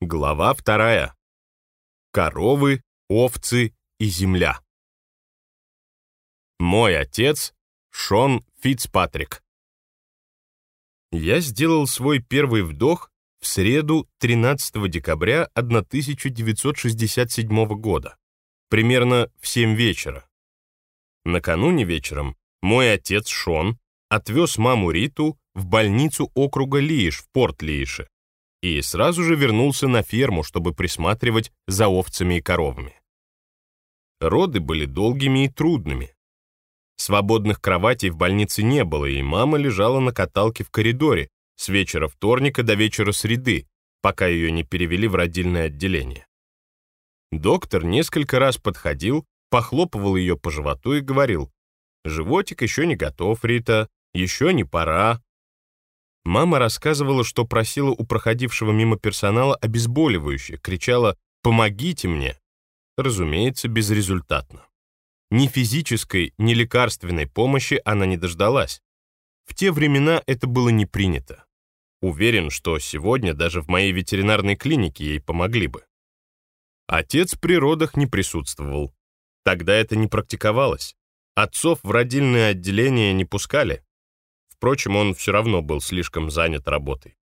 Глава вторая. Коровы, овцы и земля. Мой отец Шон Фицпатрик. Я сделал свой первый вдох в среду 13 декабря 1967 года, примерно в 7 вечера. Накануне вечером мой отец Шон отвез маму Риту в больницу округа Лииш в Порт-Лиише и сразу же вернулся на ферму, чтобы присматривать за овцами и коровами. Роды были долгими и трудными. Свободных кроватей в больнице не было, и мама лежала на каталке в коридоре с вечера вторника до вечера среды, пока ее не перевели в родильное отделение. Доктор несколько раз подходил, похлопывал ее по животу и говорил, «Животик еще не готов, Рита, еще не пора, Мама рассказывала, что просила у проходившего мимо персонала обезболивающее, кричала «Помогите мне!» Разумеется, безрезультатно. Ни физической, ни лекарственной помощи она не дождалась. В те времена это было не принято. Уверен, что сегодня даже в моей ветеринарной клинике ей помогли бы. Отец при родах не присутствовал. Тогда это не практиковалось. Отцов в родильное отделение не пускали. Впрочем, он все равно был слишком занят работой.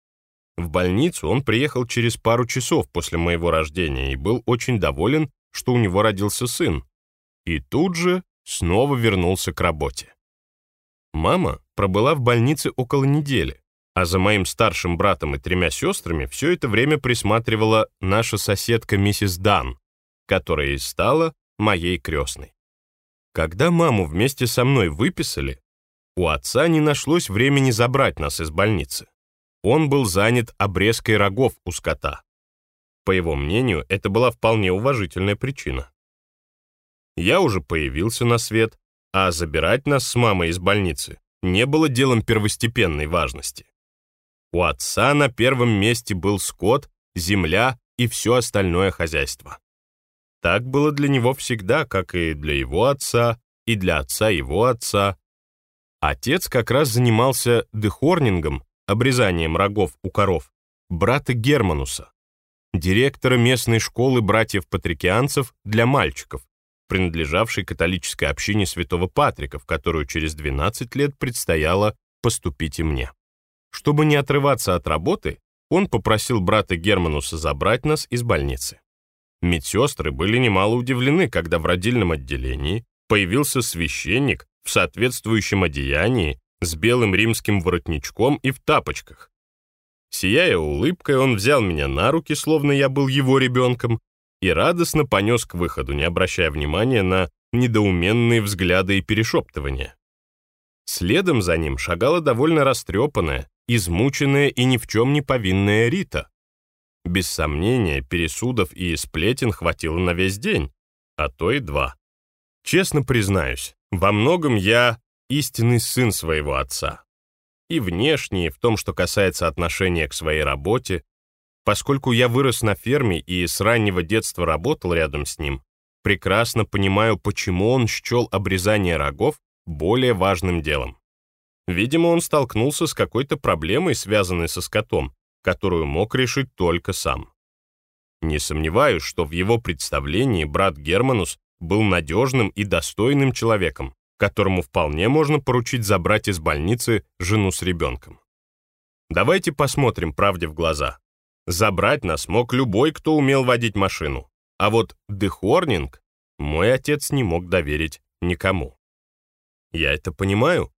В больницу он приехал через пару часов после моего рождения и был очень доволен, что у него родился сын. И тут же снова вернулся к работе. Мама пробыла в больнице около недели, а за моим старшим братом и тремя сестрами все это время присматривала наша соседка миссис Дан, которая и стала моей крестной. Когда маму вместе со мной выписали, у отца не нашлось времени забрать нас из больницы. Он был занят обрезкой рогов у скота. По его мнению, это была вполне уважительная причина. Я уже появился на свет, а забирать нас с мамой из больницы не было делом первостепенной важности. У отца на первом месте был скот, земля и все остальное хозяйство. Так было для него всегда, как и для его отца, и для отца его отца, Отец как раз занимался дехорнингом, обрезанием рогов у коров, брата Германуса, директора местной школы братьев-патрикианцев для мальчиков, принадлежавшей католической общине Святого Патрика, в которую через 12 лет предстояло поступить и мне. Чтобы не отрываться от работы, он попросил брата Германуса забрать нас из больницы. Медсестры были немало удивлены, когда в родильном отделении появился священник в соответствующем одеянии, с белым римским воротничком и в тапочках. Сияя улыбкой, он взял меня на руки, словно я был его ребенком, и радостно понес к выходу, не обращая внимания на недоуменные взгляды и перешептывания. Следом за ним шагала довольно растрепанная, измученная и ни в чем не повинная Рита. Без сомнения, пересудов и сплетен хватило на весь день, а то и два. Честно признаюсь, во многом я истинный сын своего отца. И внешне, и в том, что касается отношения к своей работе, поскольку я вырос на ферме и с раннего детства работал рядом с ним, прекрасно понимаю, почему он счел обрезание рогов более важным делом. Видимо, он столкнулся с какой-то проблемой, связанной со скотом, которую мог решить только сам. Не сомневаюсь, что в его представлении брат Германус был надежным и достойным человеком, которому вполне можно поручить забрать из больницы жену с ребенком. Давайте посмотрим правде в глаза. Забрать нас мог любой, кто умел водить машину, а вот дехорнинг мой отец не мог доверить никому. Я это понимаю.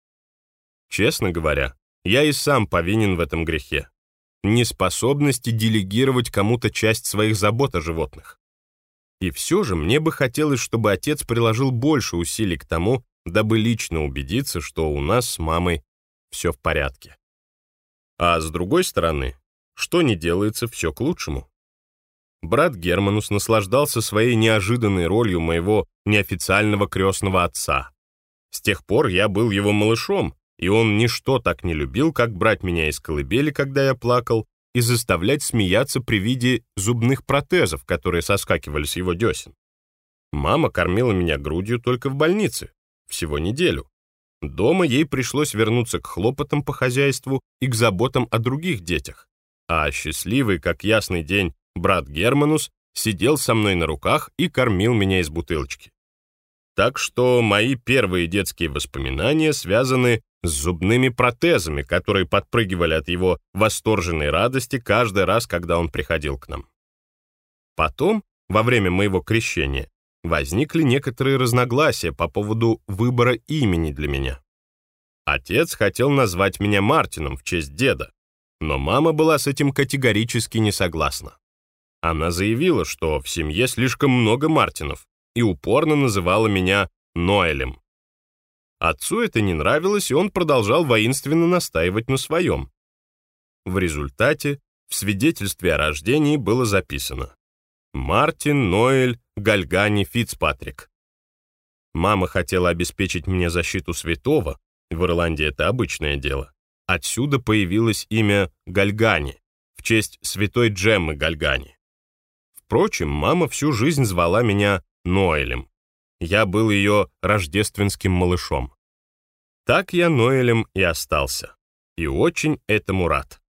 Честно говоря, я и сам повинен в этом грехе. Неспособности делегировать кому-то часть своих забот о животных. И все же мне бы хотелось, чтобы отец приложил больше усилий к тому, дабы лично убедиться, что у нас с мамой все в порядке. А с другой стороны, что не делается, все к лучшему. Брат Германус наслаждался своей неожиданной ролью моего неофициального крестного отца. С тех пор я был его малышом, и он ничто так не любил, как брать меня из колыбели, когда я плакал, и заставлять смеяться при виде зубных протезов, которые соскакивали с его десен. Мама кормила меня грудью только в больнице, всего неделю. Дома ей пришлось вернуться к хлопотам по хозяйству и к заботам о других детях. А счастливый, как ясный день, брат Германус, сидел со мной на руках и кормил меня из бутылочки. Так что мои первые детские воспоминания связаны с зубными протезами, которые подпрыгивали от его восторженной радости каждый раз, когда он приходил к нам. Потом, во время моего крещения, возникли некоторые разногласия по поводу выбора имени для меня. Отец хотел назвать меня Мартином в честь деда, но мама была с этим категорически не согласна. Она заявила, что в семье слишком много Мартинов, и упорно называла меня Ноэлем. Отцу это не нравилось, и он продолжал воинственно настаивать на своем. В результате в свидетельстве о рождении было записано «Мартин Ноэль Гальгани Фицпатрик». Мама хотела обеспечить мне защиту святого, в Ирландии это обычное дело. Отсюда появилось имя Гальгани, в честь святой Джеммы Гальгани. Впрочем, мама всю жизнь звала меня Ноэлем. Я был ее рождественским малышом. Так я Ноэлем и остался. И очень этому рад.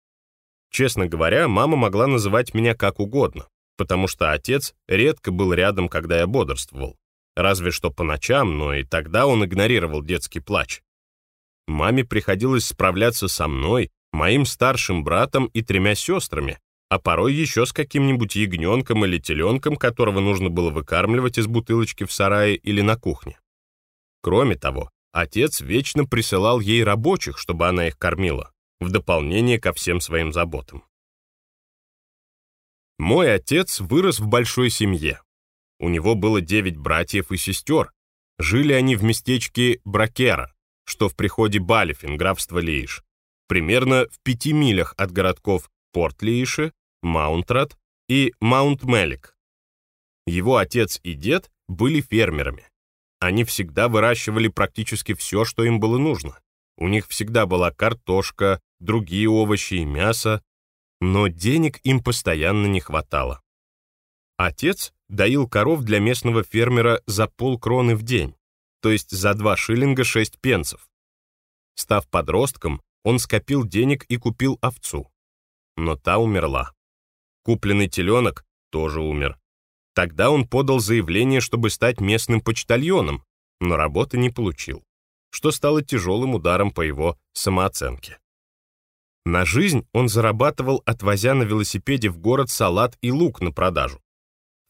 Честно говоря, мама могла называть меня как угодно, потому что отец редко был рядом, когда я бодрствовал. Разве что по ночам, но и тогда он игнорировал детский плач. Маме приходилось справляться со мной, моим старшим братом и тремя сестрами, а порой еще с каким-нибудь ягненком или теленком, которого нужно было выкармливать из бутылочки в сарае или на кухне. Кроме того, отец вечно присылал ей рабочих, чтобы она их кормила, в дополнение ко всем своим заботам. Мой отец вырос в большой семье. У него было девять братьев и сестер. Жили они в местечке Бракера, что в приходе Балифин, графство Лейш, примерно в пяти милях от городков Порт-Лейши Маунтрат и Маунт-Мелик. Его отец и дед были фермерами. Они всегда выращивали практически все, что им было нужно. У них всегда была картошка, другие овощи и мясо, но денег им постоянно не хватало. Отец доил коров для местного фермера за полкроны в день, то есть за два шиллинга шесть пенсов. Став подростком, он скопил денег и купил овцу. Но та умерла. Купленный теленок тоже умер. Тогда он подал заявление, чтобы стать местным почтальоном, но работы не получил, что стало тяжелым ударом по его самооценке. На жизнь он зарабатывал, отвозя на велосипеде в город салат и лук на продажу.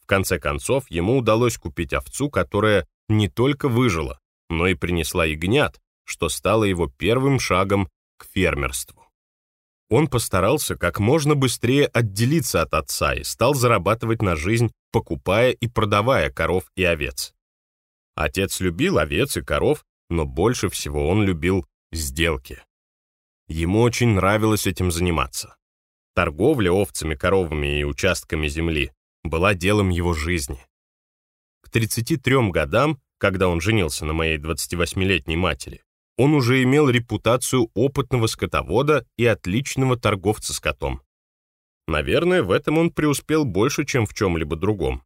В конце концов, ему удалось купить овцу, которая не только выжила, но и принесла ягнят, что стало его первым шагом к фермерству. Он постарался как можно быстрее отделиться от отца и стал зарабатывать на жизнь, покупая и продавая коров и овец. Отец любил овец и коров, но больше всего он любил сделки. Ему очень нравилось этим заниматься. Торговля овцами, коровами и участками земли была делом его жизни. К 33 годам, когда он женился на моей 28-летней матери, он уже имел репутацию опытного скотовода и отличного торговца скотом. Наверное, в этом он преуспел больше, чем в чем-либо другом.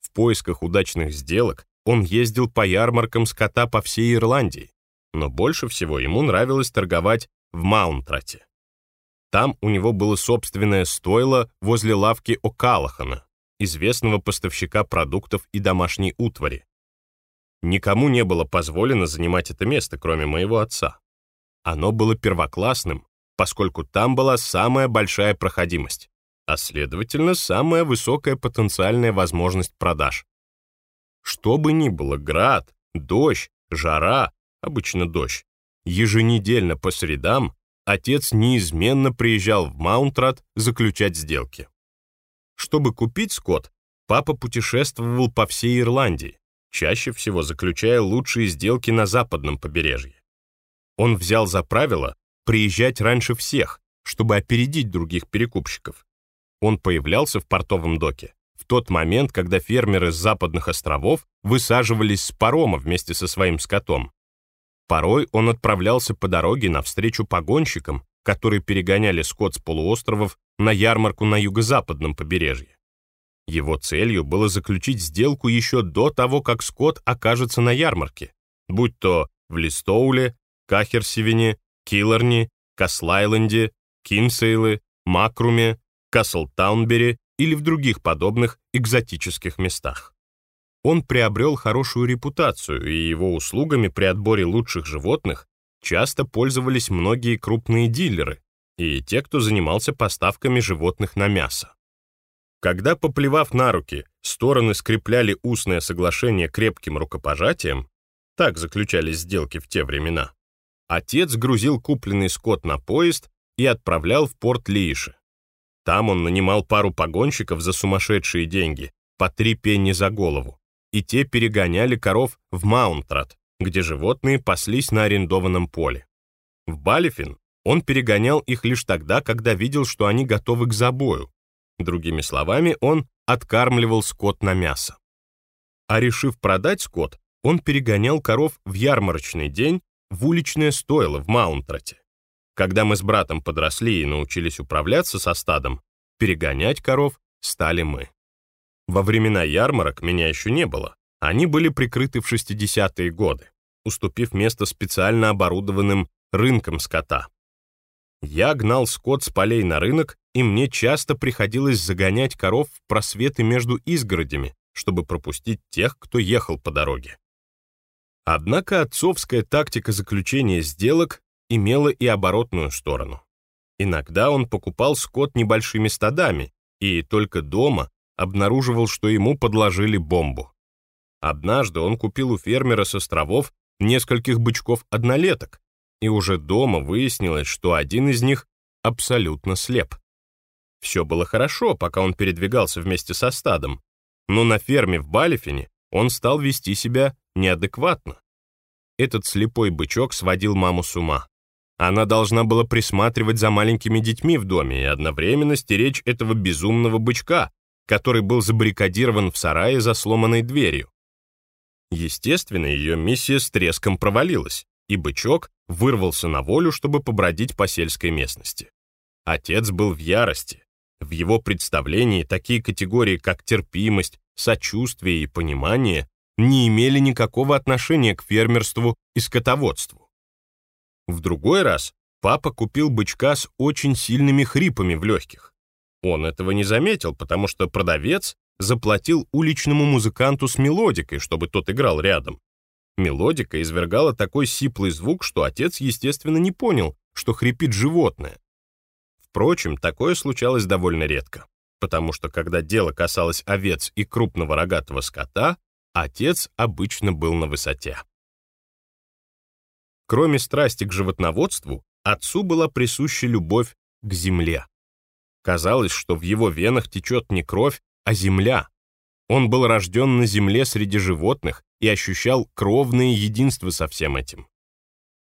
В поисках удачных сделок он ездил по ярмаркам скота по всей Ирландии, но больше всего ему нравилось торговать в Маунтрате. Там у него было собственное стойло возле лавки О'Каллахана, известного поставщика продуктов и домашней утвари. Никому не было позволено занимать это место, кроме моего отца. Оно было первоклассным, поскольку там была самая большая проходимость, а следовательно, самая высокая потенциальная возможность продаж. Что бы ни было, град, дождь, жара, обычно дождь, еженедельно по средам отец неизменно приезжал в Маунтрат заключать сделки. Чтобы купить скот, папа путешествовал по всей Ирландии, чаще всего заключая лучшие сделки на западном побережье. Он взял за правило приезжать раньше всех, чтобы опередить других перекупщиков. Он появлялся в портовом доке в тот момент, когда фермеры с западных островов высаживались с парома вместе со своим скотом. Порой он отправлялся по дороге навстречу погонщикам, которые перегоняли скот с полуостровов на ярмарку на юго-западном побережье. Его целью было заключить сделку еще до того, как скот окажется на ярмарке, будь то в Листоуле, Кахерсивине, Киллерни, Каслайленде, Кинсейле, Макруме, Каслтаунбери или в других подобных экзотических местах. Он приобрел хорошую репутацию, и его услугами при отборе лучших животных часто пользовались многие крупные дилеры и те, кто занимался поставками животных на мясо. Когда, поплевав на руки, стороны скрепляли устное соглашение крепким рукопожатием, так заключались сделки в те времена, отец грузил купленный скот на поезд и отправлял в порт Лииши. Там он нанимал пару погонщиков за сумасшедшие деньги, по три пенни за голову, и те перегоняли коров в Маунтрат, где животные паслись на арендованном поле. В Балифин он перегонял их лишь тогда, когда видел, что они готовы к забою, Другими словами, он откармливал скот на мясо. А решив продать скот, он перегонял коров в ярмарочный день в уличное стойло в Маунтрате. Когда мы с братом подросли и научились управляться со стадом, перегонять коров стали мы. Во времена ярмарок меня еще не было. Они были прикрыты в 60-е годы, уступив место специально оборудованным рынкам скота. Я гнал скот с полей на рынок, и мне часто приходилось загонять коров в просветы между изгородями, чтобы пропустить тех, кто ехал по дороге. Однако отцовская тактика заключения сделок имела и оборотную сторону. Иногда он покупал скот небольшими стадами и только дома обнаруживал, что ему подложили бомбу. Однажды он купил у фермера с островов нескольких бычков-однолеток, и уже дома выяснилось, что один из них абсолютно слеп. Все было хорошо, пока он передвигался вместе со стадом, но на ферме в Балифине он стал вести себя неадекватно. Этот слепой бычок сводил маму с ума. Она должна была присматривать за маленькими детьми в доме и одновременно стеречь этого безумного бычка, который был забаррикадирован в сарае за сломанной дверью. Естественно, ее миссия с треском провалилась и бычок вырвался на волю, чтобы побродить по сельской местности. Отец был в ярости. В его представлении такие категории, как терпимость, сочувствие и понимание, не имели никакого отношения к фермерству и скотоводству. В другой раз папа купил бычка с очень сильными хрипами в легких. Он этого не заметил, потому что продавец заплатил уличному музыканту с мелодикой, чтобы тот играл рядом. Мелодика извергала такой сиплый звук, что отец, естественно, не понял, что хрипит животное. Впрочем, такое случалось довольно редко, потому что когда дело касалось овец и крупного рогатого скота, отец обычно был на высоте. Кроме страсти к животноводству, отцу была присуща любовь к земле. Казалось, что в его венах течет не кровь, а земля. Он был рожден на земле среди животных и ощущал кровное единство со всем этим.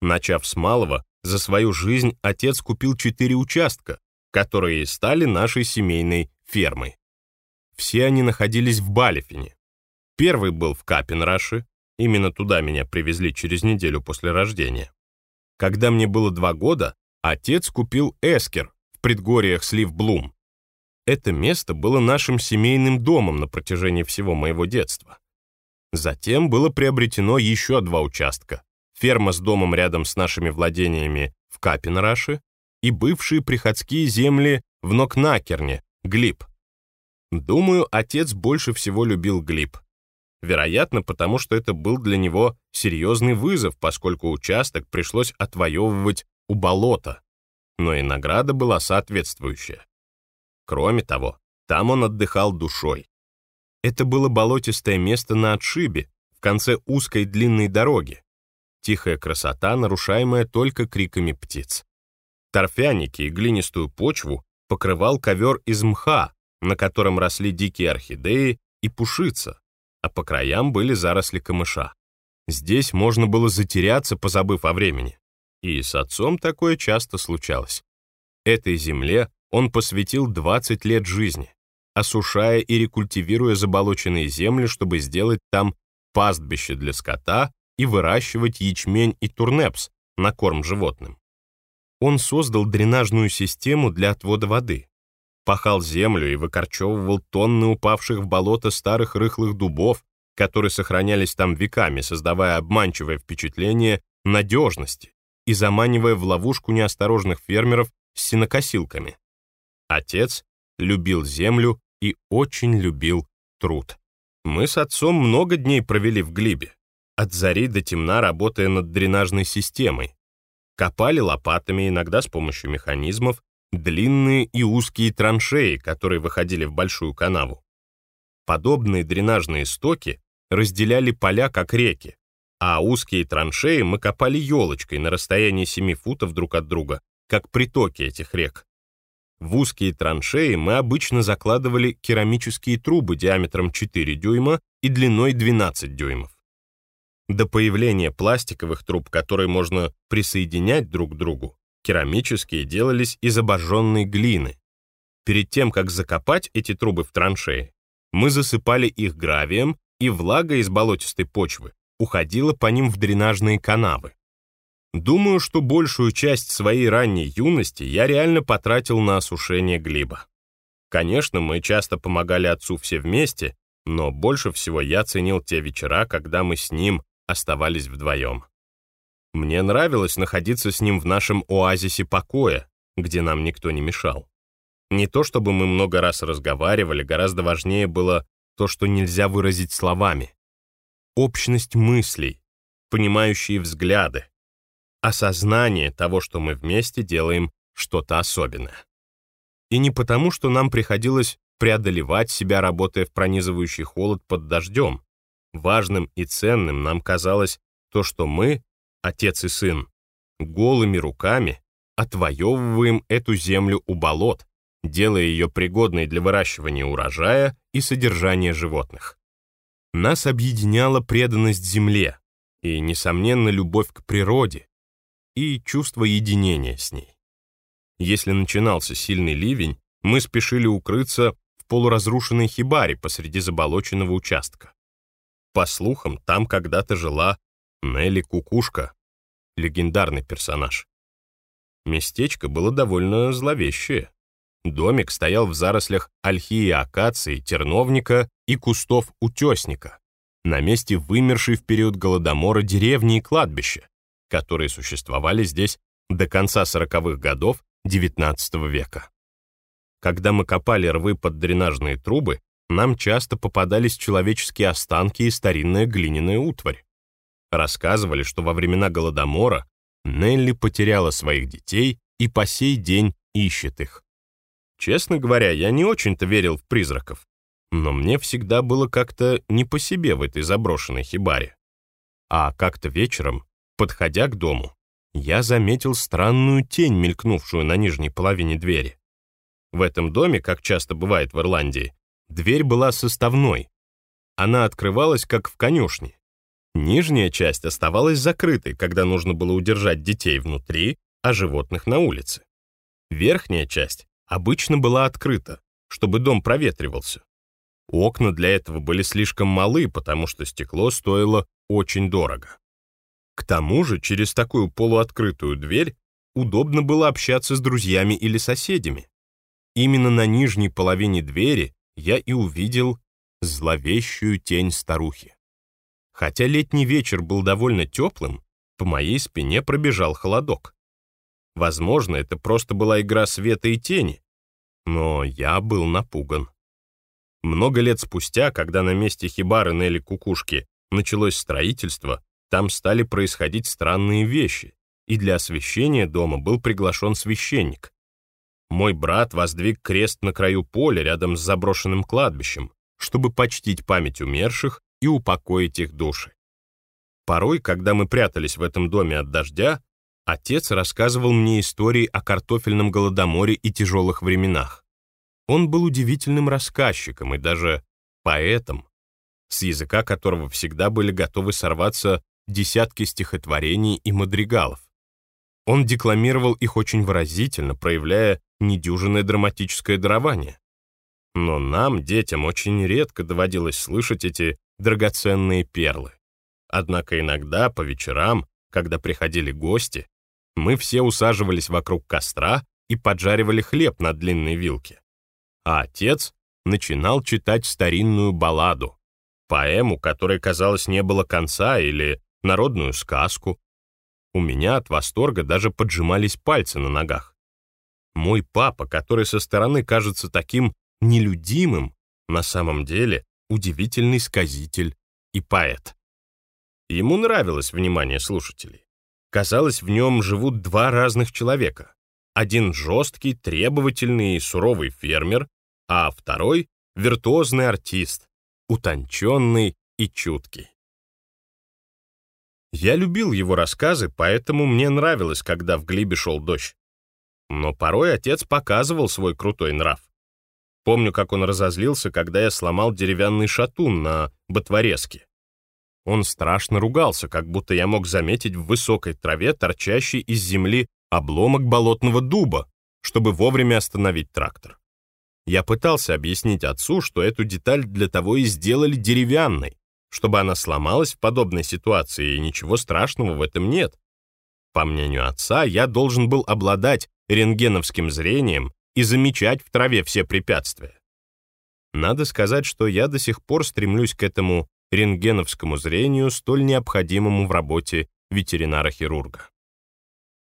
Начав с малого, за свою жизнь отец купил четыре участка, которые стали нашей семейной фермой. Все они находились в Балифине. Первый был в Капенраше, именно туда меня привезли через неделю после рождения. Когда мне было два года, отец купил Эскер в предгорьях Слив-Блум. Это место было нашим семейным домом на протяжении всего моего детства. Затем было приобретено еще два участка. Ферма с домом рядом с нашими владениями в Капенраше и бывшие приходские земли в Нокнакерне, Глиб. Думаю, отец больше всего любил Глиб. Вероятно, потому что это был для него серьезный вызов, поскольку участок пришлось отвоевывать у болота, но и награда была соответствующая. Кроме того, там он отдыхал душой. Это было болотистое место на отшибе, в конце узкой длинной дороги. Тихая красота, нарушаемая только криками птиц. Торфяники и глинистую почву покрывал ковер из мха, на котором росли дикие орхидеи и пушица, а по краям были заросли камыша. Здесь можно было затеряться, позабыв о времени. И с отцом такое часто случалось. Этой земле он посвятил 20 лет жизни осушая и рекультивируя заболоченные земли, чтобы сделать там пастбище для скота и выращивать ячмень и турнепс на корм животным. Он создал дренажную систему для отвода воды, пахал землю и выкорчевывал тонны упавших в болото старых рыхлых дубов, которые сохранялись там веками, создавая обманчивое впечатление надежности и заманивая в ловушку неосторожных фермеров с сенокосилками. Отец любил землю и очень любил труд. Мы с отцом много дней провели в глибе, от зари до темна работая над дренажной системой. Копали лопатами, иногда с помощью механизмов, длинные и узкие траншеи, которые выходили в большую канаву. Подобные дренажные стоки разделяли поля как реки, а узкие траншеи мы копали елочкой на расстоянии 7 футов друг от друга, как притоки этих рек. В узкие траншеи мы обычно закладывали керамические трубы диаметром 4 дюйма и длиной 12 дюймов. До появления пластиковых труб, которые можно присоединять друг к другу, керамические делались из обожженной глины. Перед тем, как закопать эти трубы в траншеи, мы засыпали их гравием, и влага из болотистой почвы уходила по ним в дренажные канавы. Думаю, что большую часть своей ранней юности я реально потратил на осушение глиба. Конечно, мы часто помогали отцу все вместе, но больше всего я ценил те вечера, когда мы с ним оставались вдвоем. Мне нравилось находиться с ним в нашем оазисе покоя, где нам никто не мешал. Не то чтобы мы много раз разговаривали, гораздо важнее было то, что нельзя выразить словами. Общность мыслей, понимающие взгляды, осознание того, что мы вместе делаем что-то особенное. И не потому, что нам приходилось преодолевать себя, работая в пронизывающий холод под дождем. Важным и ценным нам казалось то, что мы, отец и сын, голыми руками отвоевываем эту землю у болот, делая ее пригодной для выращивания урожая и содержания животных. Нас объединяла преданность земле и, несомненно, любовь к природе, и чувство единения с ней. Если начинался сильный ливень, мы спешили укрыться в полуразрушенной хибаре посреди заболоченного участка. По слухам, там когда-то жила Нелли Кукушка, легендарный персонаж. Местечко было довольно зловещее. Домик стоял в зарослях ольхи и акации, терновника и кустов утесника, на месте вымершей в период Голодомора деревни и кладбища, которые существовали здесь до конца 40-х годов XIX века. Когда мы копали рвы под дренажные трубы, нам часто попадались человеческие останки и старинная глиняная утварь. Рассказывали, что во времена Голодомора Нелли потеряла своих детей и по сей день ищет их. Честно говоря, я не очень-то верил в призраков, но мне всегда было как-то не по себе в этой заброшенной хибаре. А как-то вечером Подходя к дому, я заметил странную тень, мелькнувшую на нижней половине двери. В этом доме, как часто бывает в Ирландии, дверь была составной. Она открывалась, как в конюшне. Нижняя часть оставалась закрытой, когда нужно было удержать детей внутри, а животных на улице. Верхняя часть обычно была открыта, чтобы дом проветривался. Окна для этого были слишком малы, потому что стекло стоило очень дорого. К тому же через такую полуоткрытую дверь удобно было общаться с друзьями или соседями. Именно на нижней половине двери я и увидел зловещую тень старухи. Хотя летний вечер был довольно теплым, по моей спине пробежал холодок. Возможно, это просто была игра света и тени, но я был напуган. Много лет спустя, когда на месте хибары Нелли Кукушки началось строительство, там стали происходить странные вещи, и для освещения дома был приглашен священник. Мой брат воздвиг крест на краю поля рядом с заброшенным кладбищем, чтобы почтить память умерших и упокоить их души. Порой, когда мы прятались в этом доме от дождя, отец рассказывал мне истории о картофельном голодоморе и тяжелых временах. Он был удивительным рассказчиком и даже поэтом, с языка которого всегда были готовы сорваться десятки стихотворений и мадригалов. Он декламировал их очень выразительно, проявляя недюжинное драматическое дарование. Но нам, детям, очень редко доводилось слышать эти драгоценные перлы. Однако иногда, по вечерам, когда приходили гости, мы все усаживались вокруг костра и поджаривали хлеб на длинной вилке. А отец начинал читать старинную балладу, поэму, которой, казалось, не было конца или народную сказку. У меня от восторга даже поджимались пальцы на ногах. Мой папа, который со стороны кажется таким нелюдимым, на самом деле удивительный сказитель и поэт. Ему нравилось внимание слушателей. Казалось, в нем живут два разных человека. Один жесткий, требовательный и суровый фермер, а второй — виртуозный артист, утонченный и чуткий. Я любил его рассказы, поэтому мне нравилось, когда в Глибе шел дождь. Но порой отец показывал свой крутой нрав. Помню, как он разозлился, когда я сломал деревянный шатун на ботворезке. Он страшно ругался, как будто я мог заметить в высокой траве торчащий из земли обломок болотного дуба, чтобы вовремя остановить трактор. Я пытался объяснить отцу, что эту деталь для того и сделали деревянной, чтобы она сломалась в подобной ситуации, и ничего страшного в этом нет. По мнению отца, я должен был обладать рентгеновским зрением и замечать в траве все препятствия. Надо сказать, что я до сих пор стремлюсь к этому рентгеновскому зрению, столь необходимому в работе ветеринара-хирурга.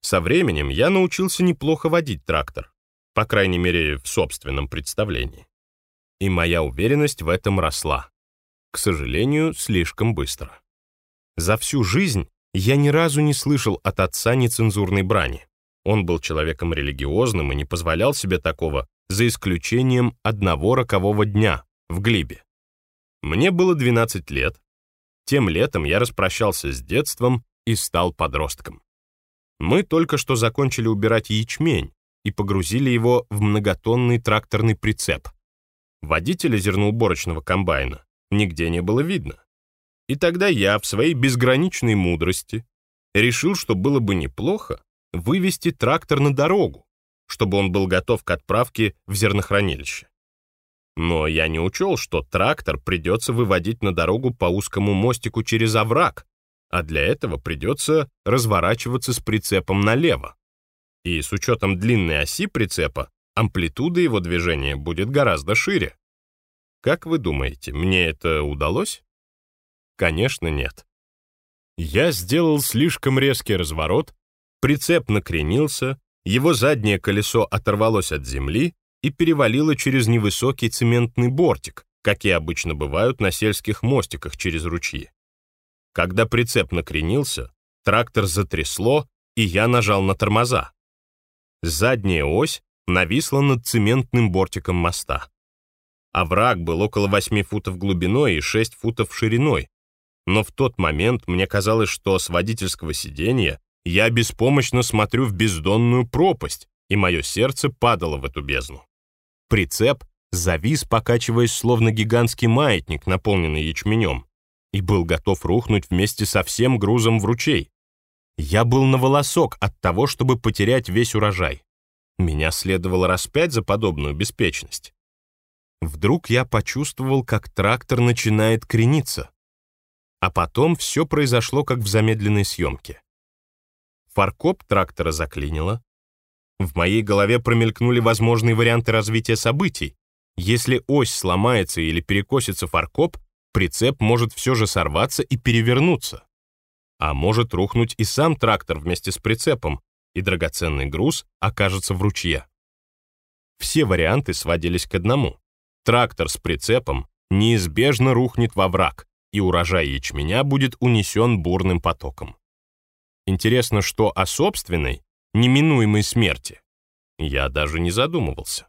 Со временем я научился неплохо водить трактор, по крайней мере, в собственном представлении. И моя уверенность в этом росла. К сожалению, слишком быстро. За всю жизнь я ни разу не слышал от отца нецензурной брани. Он был человеком религиозным и не позволял себе такого, за исключением одного рокового дня в Глибе. Мне было 12 лет. Тем летом я распрощался с детством и стал подростком. Мы только что закончили убирать ячмень и погрузили его в многотонный тракторный прицеп. Водителя зерноуборочного комбайна нигде не было видно. И тогда я в своей безграничной мудрости решил, что было бы неплохо вывести трактор на дорогу, чтобы он был готов к отправке в зернохранилище. Но я не учел, что трактор придется выводить на дорогу по узкому мостику через овраг, а для этого придется разворачиваться с прицепом налево. И с учетом длинной оси прицепа, амплитуда его движения будет гораздо шире. Как вы думаете, мне это удалось? Конечно, нет. Я сделал слишком резкий разворот, прицеп накренился, его заднее колесо оторвалось от земли, и перевалила через невысокий цементный бортик, какие обычно бывают на сельских мостиках через ручьи. Когда прицеп накренился, трактор затрясло, и я нажал на тормоза. Задняя ось нависла над цементным бортиком моста. Овраг был около 8 футов глубиной и 6 футов шириной, но в тот момент мне казалось, что с водительского сиденья я беспомощно смотрю в бездонную пропасть, и мое сердце падало в эту бездну. Прицеп завис, покачиваясь, словно гигантский маятник, наполненный ячменем, и был готов рухнуть вместе со всем грузом в ручей. Я был на волосок от того, чтобы потерять весь урожай. Меня следовало распять за подобную беспечность. Вдруг я почувствовал, как трактор начинает крениться. А потом все произошло, как в замедленной съемке. Фаркоп трактора заклинило, в моей голове промелькнули возможные варианты развития событий. Если ось сломается или перекосится фаркоп, прицеп может все же сорваться и перевернуться. А может рухнуть и сам трактор вместе с прицепом, и драгоценный груз окажется в ручье. Все варианты сводились к одному. Трактор с прицепом неизбежно рухнет во враг, и урожай ячменя будет унесен бурным потоком. Интересно, что о собственной, неминуемой смерти. Я даже не задумывался.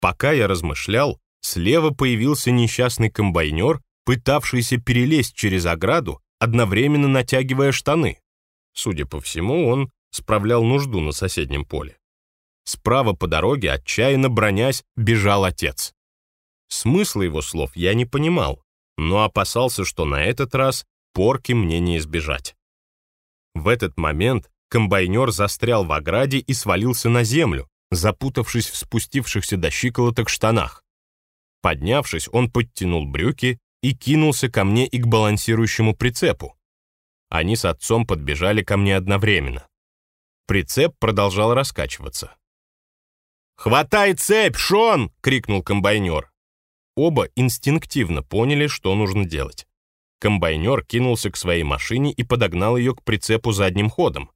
Пока я размышлял, слева появился несчастный комбайнер, пытавшийся перелезть через ограду, одновременно натягивая штаны. Судя по всему, он справлял нужду на соседнем поле. Справа по дороге, отчаянно бронясь, бежал отец. Смысла его слов я не понимал, но опасался, что на этот раз порки мне не избежать. В этот момент комбайнер застрял в ограде и свалился на землю, запутавшись в спустившихся до щиколоток штанах. Поднявшись, он подтянул брюки и кинулся ко мне и к балансирующему прицепу. Они с отцом подбежали ко мне одновременно. Прицеп продолжал раскачиваться. «Хватай цепь, Шон!» — крикнул комбайнер. Оба инстинктивно поняли, что нужно делать. Комбайнер кинулся к своей машине и подогнал ее к прицепу задним ходом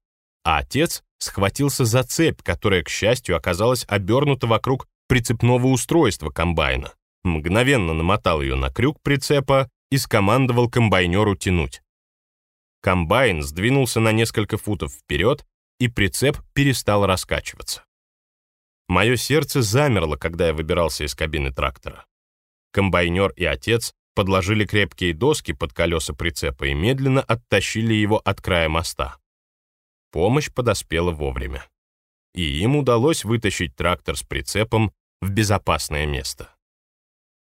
а отец схватился за цепь, которая, к счастью, оказалась обернута вокруг прицепного устройства комбайна, мгновенно намотал ее на крюк прицепа и скомандовал комбайнеру тянуть. Комбайн сдвинулся на несколько футов вперед, и прицеп перестал раскачиваться. Мое сердце замерло, когда я выбирался из кабины трактора. Комбайнер и отец подложили крепкие доски под колеса прицепа и медленно оттащили его от края моста. Помощь подоспела вовремя. И им удалось вытащить трактор с прицепом в безопасное место.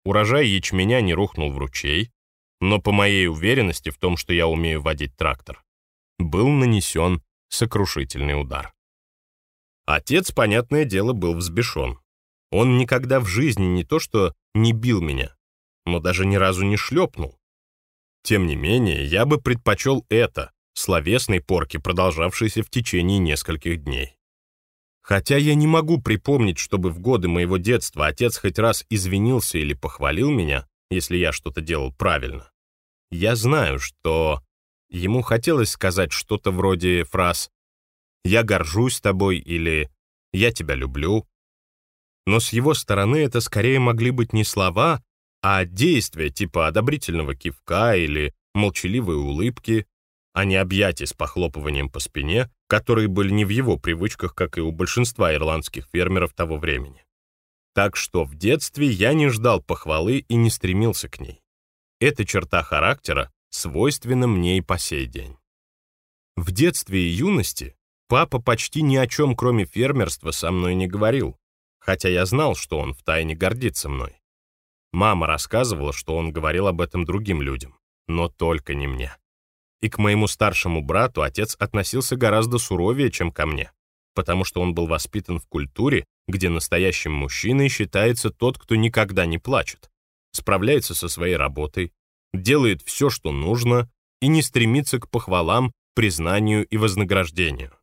Урожай ячменя не рухнул в ручей, но по моей уверенности в том, что я умею водить трактор, был нанесен сокрушительный удар. Отец, понятное дело, был взбешен. Он никогда в жизни не то что не бил меня, но даже ни разу не шлепнул. Тем не менее, я бы предпочел это, словесной порки, продолжавшейся в течение нескольких дней. Хотя я не могу припомнить, чтобы в годы моего детства отец хоть раз извинился или похвалил меня, если я что-то делал правильно. Я знаю, что ему хотелось сказать что-то вроде фраз «я горжусь тобой» или «я тебя люблю». Но с его стороны это скорее могли быть не слова, а действия типа одобрительного кивка или молчаливой улыбки, а не объятия с похлопыванием по спине, которые были не в его привычках, как и у большинства ирландских фермеров того времени. Так что в детстве я не ждал похвалы и не стремился к ней. Эта черта характера свойственна мне и по сей день. В детстве и юности папа почти ни о чем, кроме фермерства, со мной не говорил, хотя я знал, что он втайне гордится мной. Мама рассказывала, что он говорил об этом другим людям, но только не мне. И к моему старшему брату отец относился гораздо суровее, чем ко мне, потому что он был воспитан в культуре, где настоящим мужчиной считается тот, кто никогда не плачет, справляется со своей работой, делает все, что нужно, и не стремится к похвалам, признанию и вознаграждению.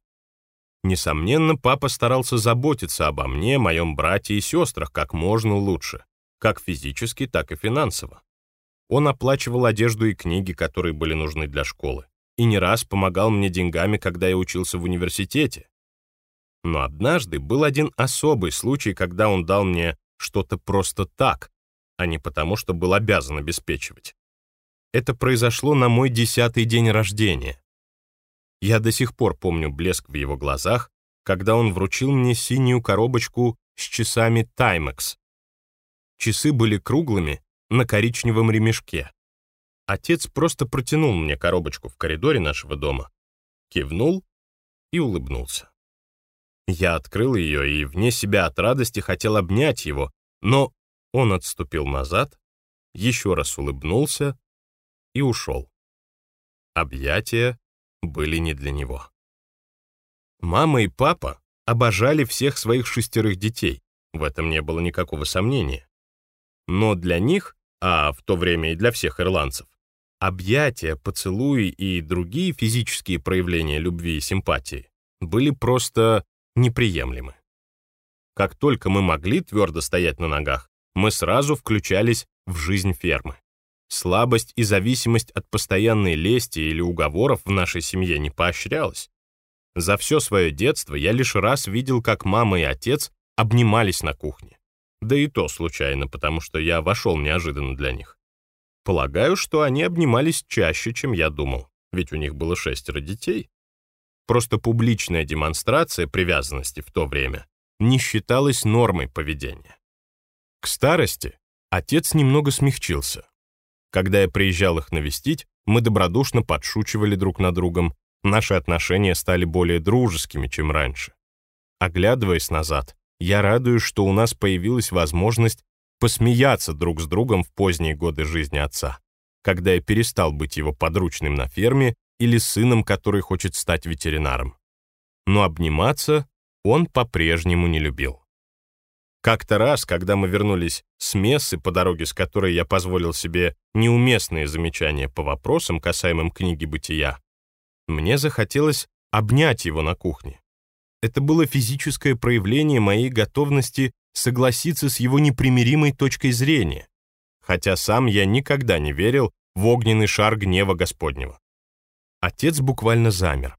Несомненно, папа старался заботиться обо мне, моем брате и сестрах как можно лучше, как физически, так и финансово. Он оплачивал одежду и книги, которые были нужны для школы, и не раз помогал мне деньгами, когда я учился в университете. Но однажды был один особый случай, когда он дал мне что-то просто так, а не потому, что был обязан обеспечивать. Это произошло на мой десятый день рождения. Я до сих пор помню блеск в его глазах, когда он вручил мне синюю коробочку с часами Timex, Часы были круглыми, на коричневом ремешке. Отец просто протянул мне коробочку в коридоре нашего дома, кивнул и улыбнулся. Я открыл ее и вне себя от радости хотел обнять его, но он отступил назад, еще раз улыбнулся и ушел. Объятия были не для него. Мама и папа обожали всех своих шестерых детей, в этом не было никакого сомнения. Но для них, а в то время и для всех ирландцев, объятия, поцелуи и другие физические проявления любви и симпатии были просто неприемлемы. Как только мы могли твердо стоять на ногах, мы сразу включались в жизнь фермы. Слабость и зависимость от постоянной лести или уговоров в нашей семье не поощрялась. За все свое детство я лишь раз видел, как мама и отец обнимались на кухне. Да и то случайно, потому что я вошел неожиданно для них. Полагаю, что они обнимались чаще, чем я думал, ведь у них было шестеро детей. Просто публичная демонстрация привязанности в то время не считалась нормой поведения. К старости отец немного смягчился. Когда я приезжал их навестить, мы добродушно подшучивали друг над другом, наши отношения стали более дружескими, чем раньше. Оглядываясь назад, я радуюсь, что у нас появилась возможность посмеяться друг с другом в поздние годы жизни отца, когда я перестал быть его подручным на ферме или сыном, который хочет стать ветеринаром. Но обниматься он по-прежнему не любил. Как-то раз, когда мы вернулись с мессы, по дороге с которой я позволил себе неуместные замечания по вопросам, касаемым книги «Бытия», мне захотелось обнять его на кухне. Это было физическое проявление моей готовности согласиться с его непримиримой точкой зрения, хотя сам я никогда не верил в огненный шар гнева Господнего. Отец буквально замер.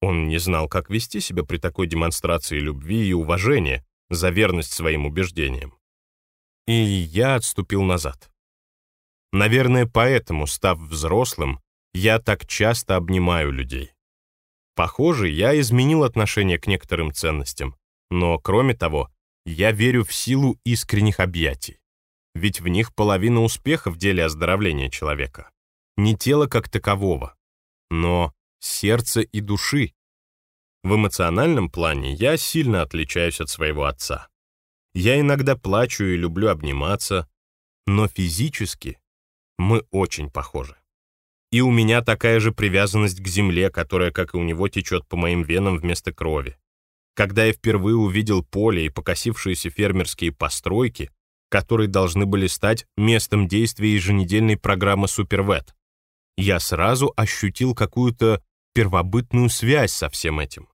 Он не знал, как вести себя при такой демонстрации любви и уважения, за верность своим убеждениям. И я отступил назад. Наверное, поэтому, став взрослым, я так часто обнимаю людей. Похоже, я изменил отношение к некоторым ценностям, но, кроме того, я верю в силу искренних объятий. Ведь в них половина успеха в деле оздоровления человека. Не тело как такового, но сердца и души. В эмоциональном плане я сильно отличаюсь от своего отца. Я иногда плачу и люблю обниматься, но физически мы очень похожи. И у меня такая же привязанность к земле, которая, как и у него, течет по моим венам вместо крови. Когда я впервые увидел поле и покосившиеся фермерские постройки, которые должны были стать местом действия еженедельной программы «Супервет», я сразу ощутил какую-то первобытную связь со всем этим.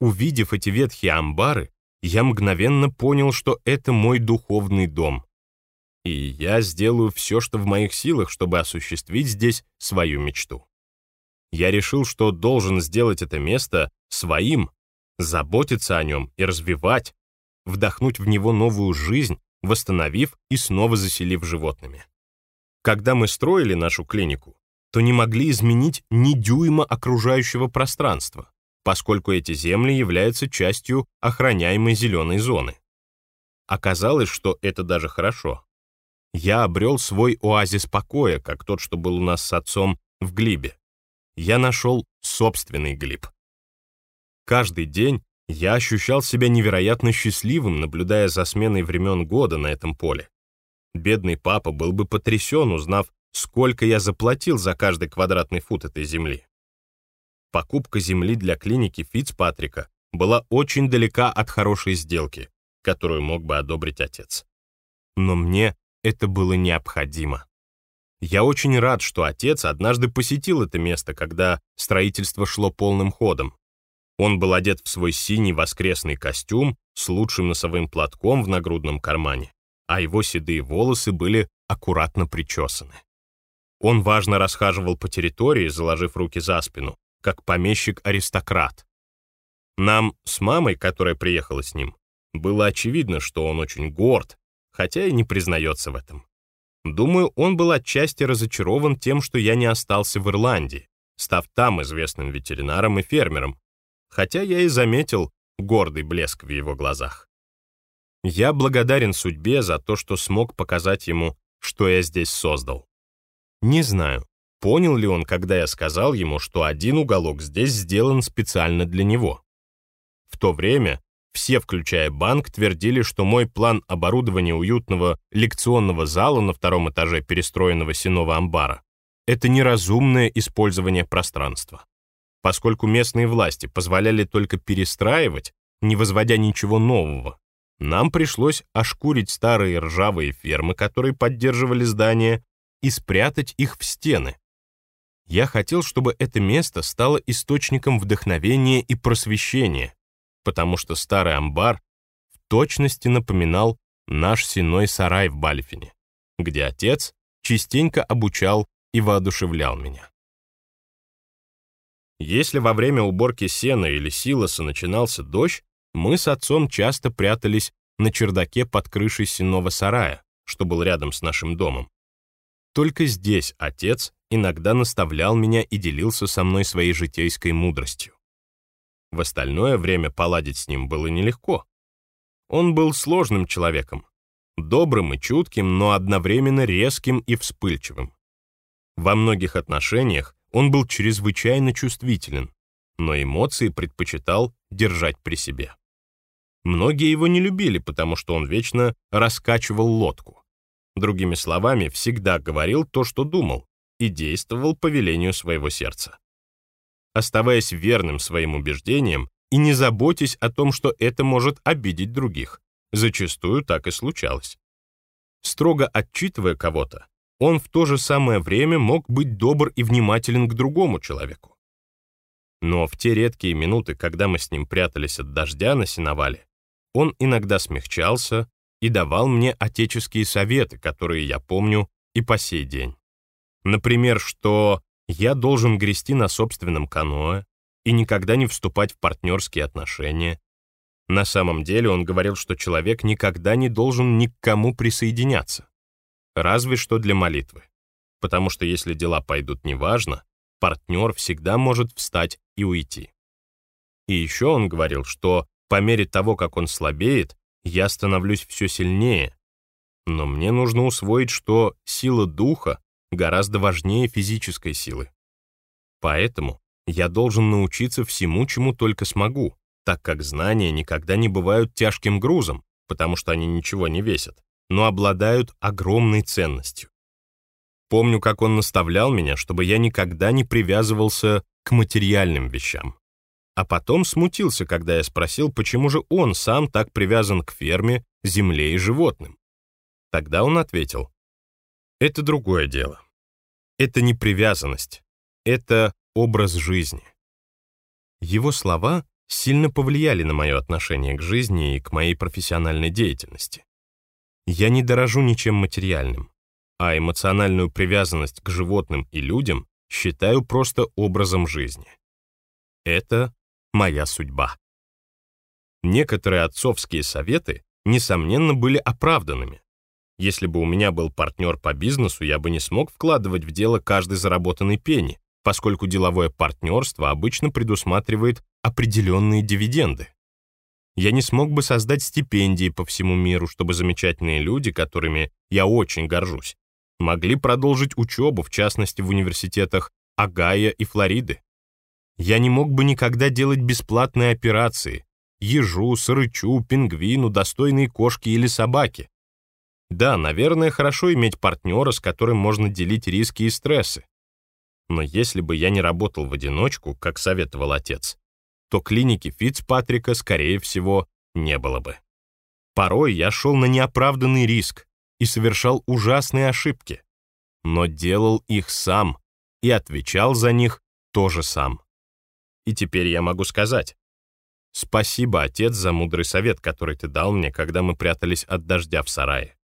Увидев эти ветхие амбары, я мгновенно понял, что это мой духовный дом. И я сделаю все, что в моих силах, чтобы осуществить здесь свою мечту. Я решил, что должен сделать это место своим, заботиться о нем и развивать, вдохнуть в него новую жизнь, восстановив и снова заселив животными. Когда мы строили нашу клинику, то не могли изменить ни дюйма окружающего пространства поскольку эти земли являются частью охраняемой зеленой зоны. Оказалось, что это даже хорошо. Я обрел свой оазис покоя, как тот, что был у нас с отцом в Глибе. Я нашел собственный Глиб. Каждый день я ощущал себя невероятно счастливым, наблюдая за сменой времен года на этом поле. Бедный папа был бы потрясен, узнав, сколько я заплатил за каждый квадратный фут этой земли покупка земли для клиники Фицпатрика была очень далека от хорошей сделки, которую мог бы одобрить отец. Но мне это было необходимо. Я очень рад, что отец однажды посетил это место, когда строительство шло полным ходом. Он был одет в свой синий воскресный костюм с лучшим носовым платком в нагрудном кармане, а его седые волосы были аккуратно причесаны. Он важно расхаживал по территории, заложив руки за спину, как помещик-аристократ. Нам с мамой, которая приехала с ним, было очевидно, что он очень горд, хотя и не признается в этом. Думаю, он был отчасти разочарован тем, что я не остался в Ирландии, став там известным ветеринаром и фермером, хотя я и заметил гордый блеск в его глазах. Я благодарен судьбе за то, что смог показать ему, что я здесь создал. Не знаю, Понял ли он, когда я сказал ему, что один уголок здесь сделан специально для него? В то время все, включая банк, твердили, что мой план оборудования уютного лекционного зала на втором этаже перестроенного сеного амбара — это неразумное использование пространства. Поскольку местные власти позволяли только перестраивать, не возводя ничего нового, нам пришлось ошкурить старые ржавые фермы, которые поддерживали здания, и спрятать их в стены, я хотел, чтобы это место стало источником вдохновения и просвещения, потому что старый амбар в точности напоминал наш сеной сарай в Бальфине, где отец частенько обучал и воодушевлял меня. Если во время уборки сена или силоса начинался дождь, мы с отцом часто прятались на чердаке под крышей сенного сарая, что был рядом с нашим домом. Только здесь отец иногда наставлял меня и делился со мной своей житейской мудростью. В остальное время поладить с ним было нелегко. Он был сложным человеком, добрым и чутким, но одновременно резким и вспыльчивым. Во многих отношениях он был чрезвычайно чувствителен, но эмоции предпочитал держать при себе. Многие его не любили, потому что он вечно раскачивал лодку. Другими словами, всегда говорил то, что думал, и действовал по велению своего сердца. Оставаясь верным своим убеждениям и не заботясь о том, что это может обидеть других, зачастую так и случалось. Строго отчитывая кого-то, он в то же самое время мог быть добр и внимателен к другому человеку. Но в те редкие минуты, когда мы с ним прятались от дождя на сеновале, он иногда смягчался и давал мне отеческие советы, которые я помню и по сей день. Например, что я должен грести на собственном каноэ и никогда не вступать в партнерские отношения. На самом деле он говорил, что человек никогда не должен ни к кому присоединяться. Разве что для молитвы. Потому что если дела пойдут неважно, партнер всегда может встать и уйти. И еще он говорил, что по мере того, как он слабеет, я становлюсь все сильнее. Но мне нужно усвоить, что сила духа гораздо важнее физической силы. Поэтому я должен научиться всему, чему только смогу, так как знания никогда не бывают тяжким грузом, потому что они ничего не весят, но обладают огромной ценностью. Помню, как он наставлял меня, чтобы я никогда не привязывался к материальным вещам. А потом смутился, когда я спросил, почему же он сам так привязан к ферме, земле и животным. Тогда он ответил, это другое дело. Это не привязанность, это образ жизни. Его слова сильно повлияли на мое отношение к жизни и к моей профессиональной деятельности. Я не дорожу ничем материальным, а эмоциональную привязанность к животным и людям считаю просто образом жизни. Это моя судьба. Некоторые отцовские советы, несомненно, были оправданными. Если бы у меня был партнер по бизнесу, я бы не смог вкладывать в дело каждый заработанный пенни, поскольку деловое партнерство обычно предусматривает определенные дивиденды. Я не смог бы создать стипендии по всему миру, чтобы замечательные люди, которыми я очень горжусь, могли продолжить учебу, в частности в университетах Огайо и Флориды. Я не мог бы никогда делать бесплатные операции ежу, сырычу, пингвину, достойной кошки или собаки. Да, наверное, хорошо иметь партнера, с которым можно делить риски и стрессы. Но если бы я не работал в одиночку, как советовал отец, то клиники Фицпатрика, скорее всего, не было бы. Порой я шел на неоправданный риск и совершал ужасные ошибки, но делал их сам и отвечал за них тоже сам. И теперь я могу сказать, спасибо, отец, за мудрый совет, который ты дал мне, когда мы прятались от дождя в сарае.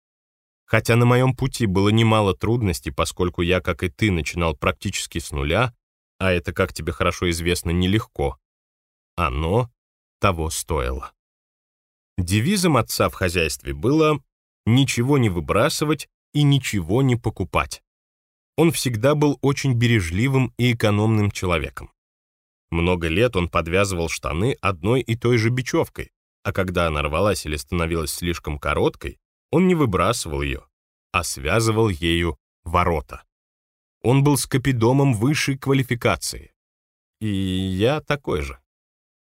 Хотя на моем пути было немало трудностей, поскольку я, как и ты, начинал практически с нуля, а это, как тебе хорошо известно, нелегко, оно того стоило. Девизом отца в хозяйстве было «ничего не выбрасывать и ничего не покупать». Он всегда был очень бережливым и экономным человеком. Много лет он подвязывал штаны одной и той же бечевкой, а когда она рвалась или становилась слишком короткой, он не выбрасывал ее, а связывал ею ворота. Он был скопидомом высшей квалификации. И я такой же.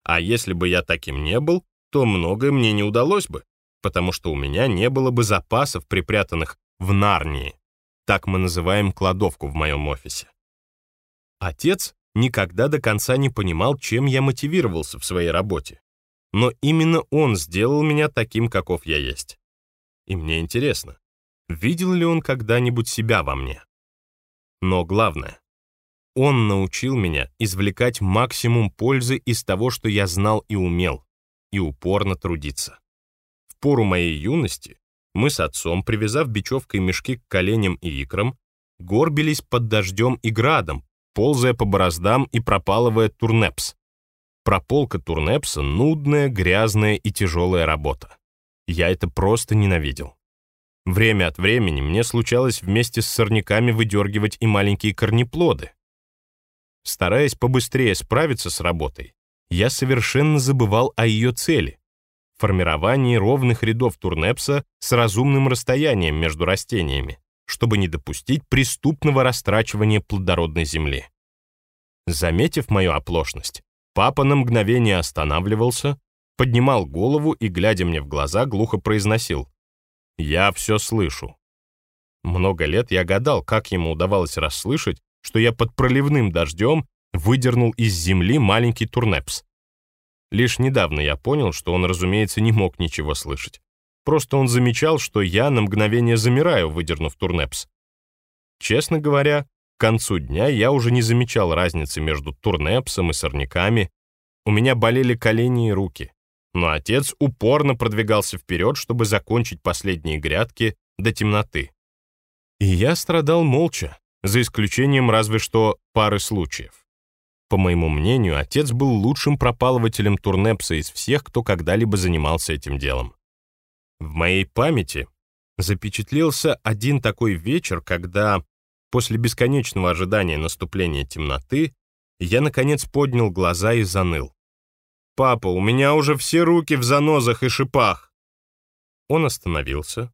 А если бы я таким не был, то многое мне не удалось бы, потому что у меня не было бы запасов, припрятанных в Нарнии. Так мы называем кладовку в моем офисе. Отец никогда до конца не понимал, чем я мотивировался в своей работе. Но именно он сделал меня таким, каков я есть. И мне интересно, видел ли он когда-нибудь себя во мне? Но главное, он научил меня извлекать максимум пользы из того, что я знал и умел, и упорно трудиться. В пору моей юности мы с отцом, привязав бечевкой мешки к коленям и икрам, горбились под дождем и градом, ползая по бороздам и пропалывая турнепс. Прополка турнепса — нудная, грязная и тяжелая работа. Я это просто ненавидел. Время от времени мне случалось вместе с сорняками выдергивать и маленькие корнеплоды. Стараясь побыстрее справиться с работой, я совершенно забывал о ее цели — формировании ровных рядов турнепса с разумным расстоянием между растениями, чтобы не допустить преступного растрачивания плодородной земли. Заметив мою оплошность, папа на мгновение останавливался, поднимал голову и, глядя мне в глаза, глухо произносил «Я все слышу». Много лет я гадал, как ему удавалось расслышать, что я под проливным дождем выдернул из земли маленький турнепс. Лишь недавно я понял, что он, разумеется, не мог ничего слышать. Просто он замечал, что я на мгновение замираю, выдернув турнепс. Честно говоря, к концу дня я уже не замечал разницы между турнепсом и сорняками. У меня болели колени и руки но отец упорно продвигался вперед, чтобы закончить последние грядки до темноты. И я страдал молча, за исключением разве что пары случаев. По моему мнению, отец был лучшим пропалывателем турнепса из всех, кто когда-либо занимался этим делом. В моей памяти запечатлелся один такой вечер, когда, после бесконечного ожидания наступления темноты, я, наконец, поднял глаза и заныл. «Папа, у меня уже все руки в занозах и шипах!» Он остановился,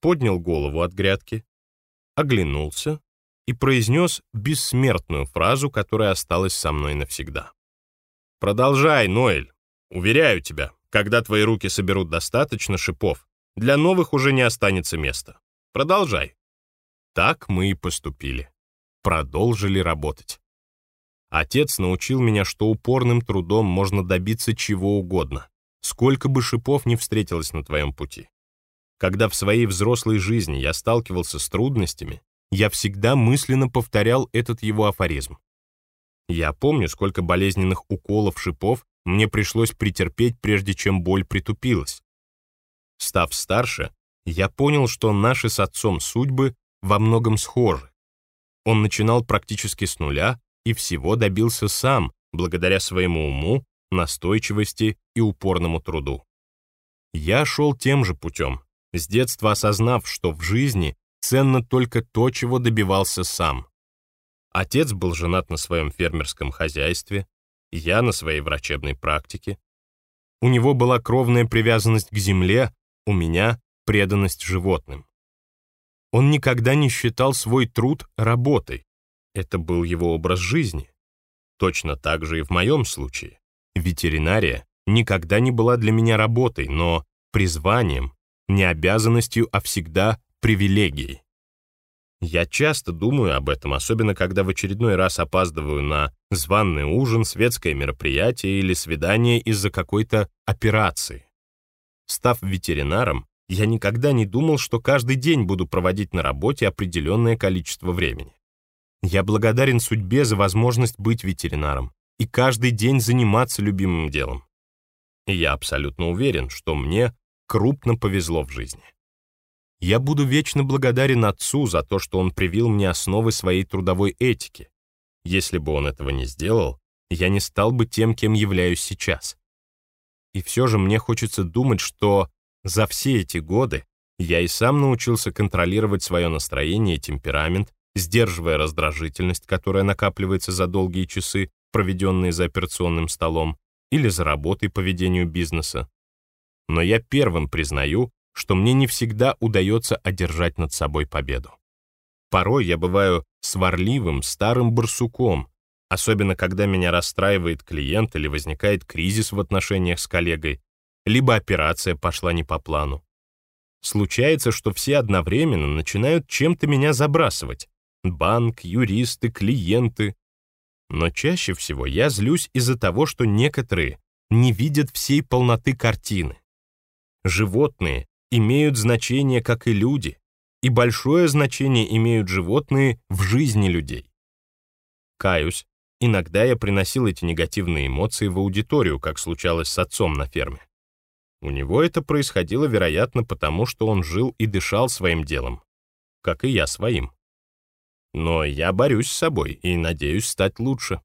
поднял голову от грядки, оглянулся и произнес бессмертную фразу, которая осталась со мной навсегда. «Продолжай, Ноэль. Уверяю тебя, когда твои руки соберут достаточно шипов, для новых уже не останется места. Продолжай». Так мы и поступили. Продолжили работать. Отец научил меня, что упорным трудом можно добиться чего угодно, сколько бы шипов не встретилось на твоем пути. Когда в своей взрослой жизни я сталкивался с трудностями, я всегда мысленно повторял этот его афоризм. Я помню, сколько болезненных уколов шипов мне пришлось претерпеть, прежде чем боль притупилась. Став старше, я понял, что наши с отцом судьбы во многом схожи. Он начинал практически с нуля и всего добился сам, благодаря своему уму, настойчивости и упорному труду. Я шел тем же путем, с детства осознав, что в жизни ценно только то, чего добивался сам. Отец был женат на своем фермерском хозяйстве, я на своей врачебной практике. У него была кровная привязанность к земле, у меня преданность животным. Он никогда не считал свой труд работой. Это был его образ жизни. Точно так же и в моем случае. Ветеринария никогда не была для меня работой, но призванием, не обязанностью, а всегда привилегией. Я часто думаю об этом, особенно когда в очередной раз опаздываю на званный ужин, светское мероприятие или свидание из-за какой-то операции. Став ветеринаром, я никогда не думал, что каждый день буду проводить на работе определенное количество времени. Я благодарен судьбе за возможность быть ветеринаром и каждый день заниматься любимым делом. И я абсолютно уверен, что мне крупно повезло в жизни. Я буду вечно благодарен отцу за то, что он привил мне основы своей трудовой этики. Если бы он этого не сделал, я не стал бы тем, кем являюсь сейчас. И все же мне хочется думать, что за все эти годы я и сам научился контролировать свое настроение и темперамент, сдерживая раздражительность, которая накапливается за долгие часы, проведенные за операционным столом, или за работой по ведению бизнеса. Но я первым признаю, что мне не всегда удается одержать над собой победу. Порой я бываю сварливым старым барсуком, особенно когда меня расстраивает клиент или возникает кризис в отношениях с коллегой, либо операция пошла не по плану. Случается, что все одновременно начинают чем-то меня забрасывать. Банк, юристы, клиенты. Но чаще всего я злюсь из-за того, что некоторые не видят всей полноты картины. Животные имеют значение, как и люди, и большое значение имеют животные в жизни людей. Каюсь, иногда я приносил эти негативные эмоции в аудиторию, как случалось с отцом на ферме. У него это происходило, вероятно, потому что он жил и дышал своим делом, как и я своим. Но я борюсь с собой и надеюсь стать лучше.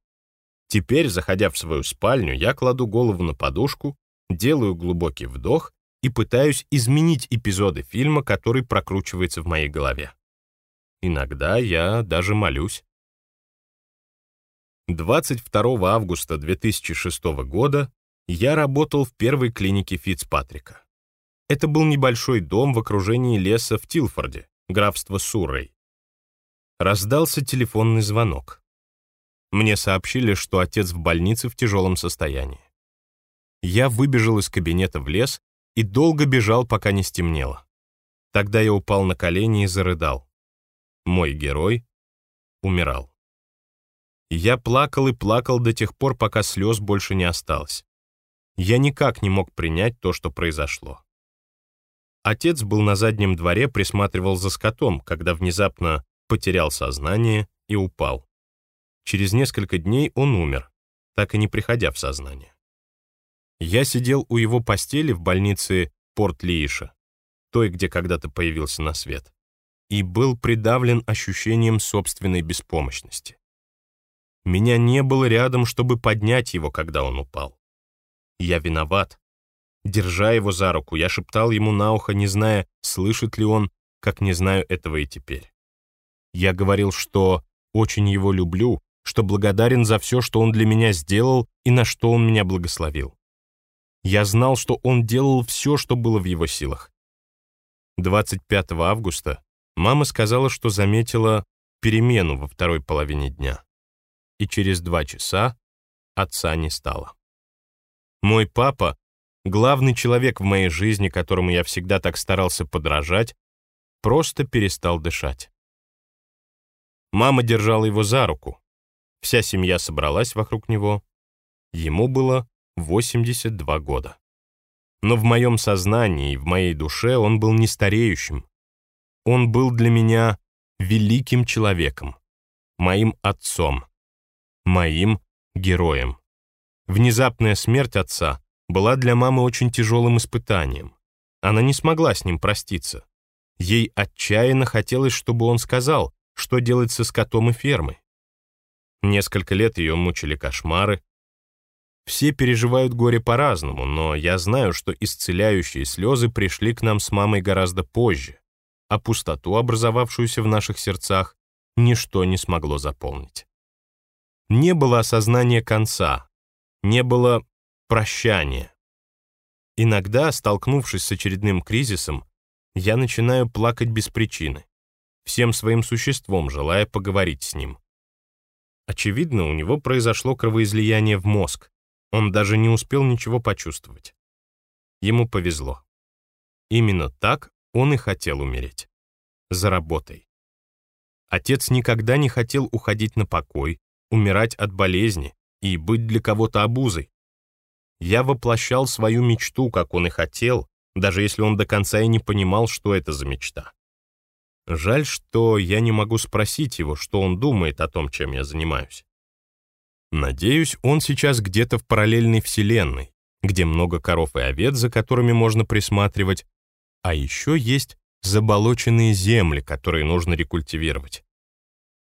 Теперь, заходя в свою спальню, я кладу голову на подушку, делаю глубокий вдох и пытаюсь изменить эпизоды фильма, который прокручивается в моей голове. Иногда я даже молюсь. 22 августа 2006 года я работал в первой клинике Фицпатрика. Это был небольшой дом в окружении леса в Тилфорде, графство Суррей. Раздался телефонный звонок. Мне сообщили, что отец в больнице в тяжелом состоянии. Я выбежал из кабинета в лес и долго бежал, пока не стемнело. Тогда я упал на колени и зарыдал. Мой герой умирал. Я плакал и плакал до тех пор, пока слез больше не осталось. Я никак не мог принять то, что произошло. Отец был на заднем дворе, присматривал за скотом, когда внезапно потерял сознание и упал. Через несколько дней он умер, так и не приходя в сознание. Я сидел у его постели в больнице Порт-Лииша, той, где когда-то появился на свет, и был придавлен ощущением собственной беспомощности. Меня не было рядом, чтобы поднять его, когда он упал. Я виноват. Держа его за руку, я шептал ему на ухо, не зная, слышит ли он, как не знаю этого и теперь. Я говорил, что очень его люблю, что благодарен за все, что он для меня сделал и на что он меня благословил. Я знал, что он делал все, что было в его силах. 25 августа мама сказала, что заметила перемену во второй половине дня. И через два часа отца не стало. Мой папа, главный человек в моей жизни, которому я всегда так старался подражать, просто перестал дышать. Мама держала его за руку. Вся семья собралась вокруг него. Ему было 82 года. Но в моем сознании и в моей душе он был не стареющим. Он был для меня великим человеком, моим отцом, моим героем. Внезапная смерть отца была для мамы очень тяжелым испытанием. Она не смогла с ним проститься. Ей отчаянно хотелось, чтобы он сказал, что делать со скотом и фермой. Несколько лет ее мучили кошмары. Все переживают горе по-разному, но я знаю, что исцеляющие слезы пришли к нам с мамой гораздо позже, а пустоту, образовавшуюся в наших сердцах, ничто не смогло заполнить. Не было осознания конца, не было прощания. Иногда, столкнувшись с очередным кризисом, я начинаю плакать без причины, всем своим существом желая поговорить с ним. Очевидно, у него произошло кровоизлияние в мозг. Он даже не успел ничего почувствовать. Ему повезло. Именно так он и хотел умереть. За работой. Отец никогда не хотел уходить на покой, умирать от болезни и быть для кого-то обузой. Я воплощал свою мечту, как он и хотел, даже если он до конца и не понимал, что это за мечта. Жаль, что я не могу спросить его, что он думает о том, чем я занимаюсь. Надеюсь, он сейчас где-то в параллельной вселенной, где много коров и овец, за которыми можно присматривать, а еще есть заболоченные земли, которые нужно рекультивировать.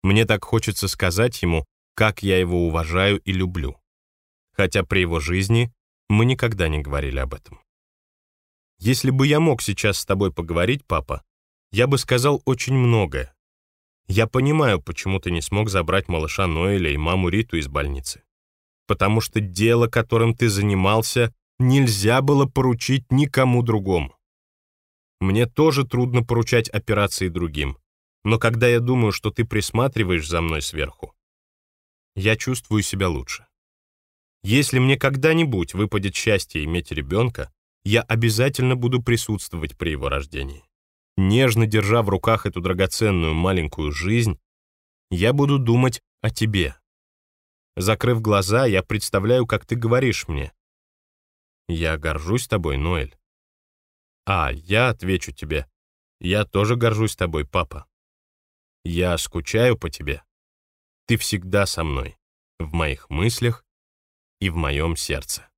Мне так хочется сказать ему, как я его уважаю и люблю. Хотя при его жизни мы никогда не говорили об этом. Если бы я мог сейчас с тобой поговорить, папа, я бы сказал очень многое. Я понимаю, почему ты не смог забрать малыша Ноэля и маму Риту из больницы. Потому что дело, которым ты занимался, нельзя было поручить никому другому. Мне тоже трудно поручать операции другим, но когда я думаю, что ты присматриваешь за мной сверху, я чувствую себя лучше. Если мне когда-нибудь выпадет счастье иметь ребенка, я обязательно буду присутствовать при его рождении нежно держа в руках эту драгоценную маленькую жизнь, я буду думать о тебе. Закрыв глаза, я представляю, как ты говоришь мне. Я горжусь тобой, Ноэль. А я отвечу тебе. Я тоже горжусь тобой, папа. Я скучаю по тебе. Ты всегда со мной, в моих мыслях и в моем сердце.